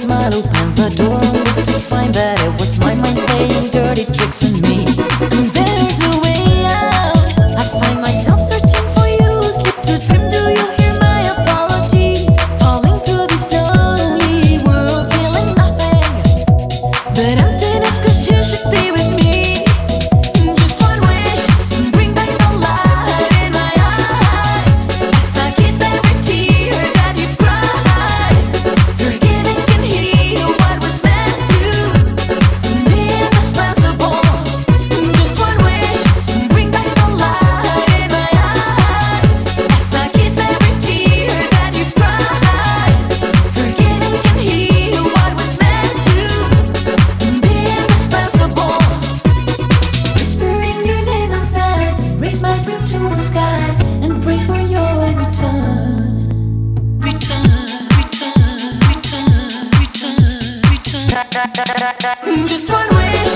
smile, open the door only to find that it was my mind playing dirty tricks on me. Just one wish.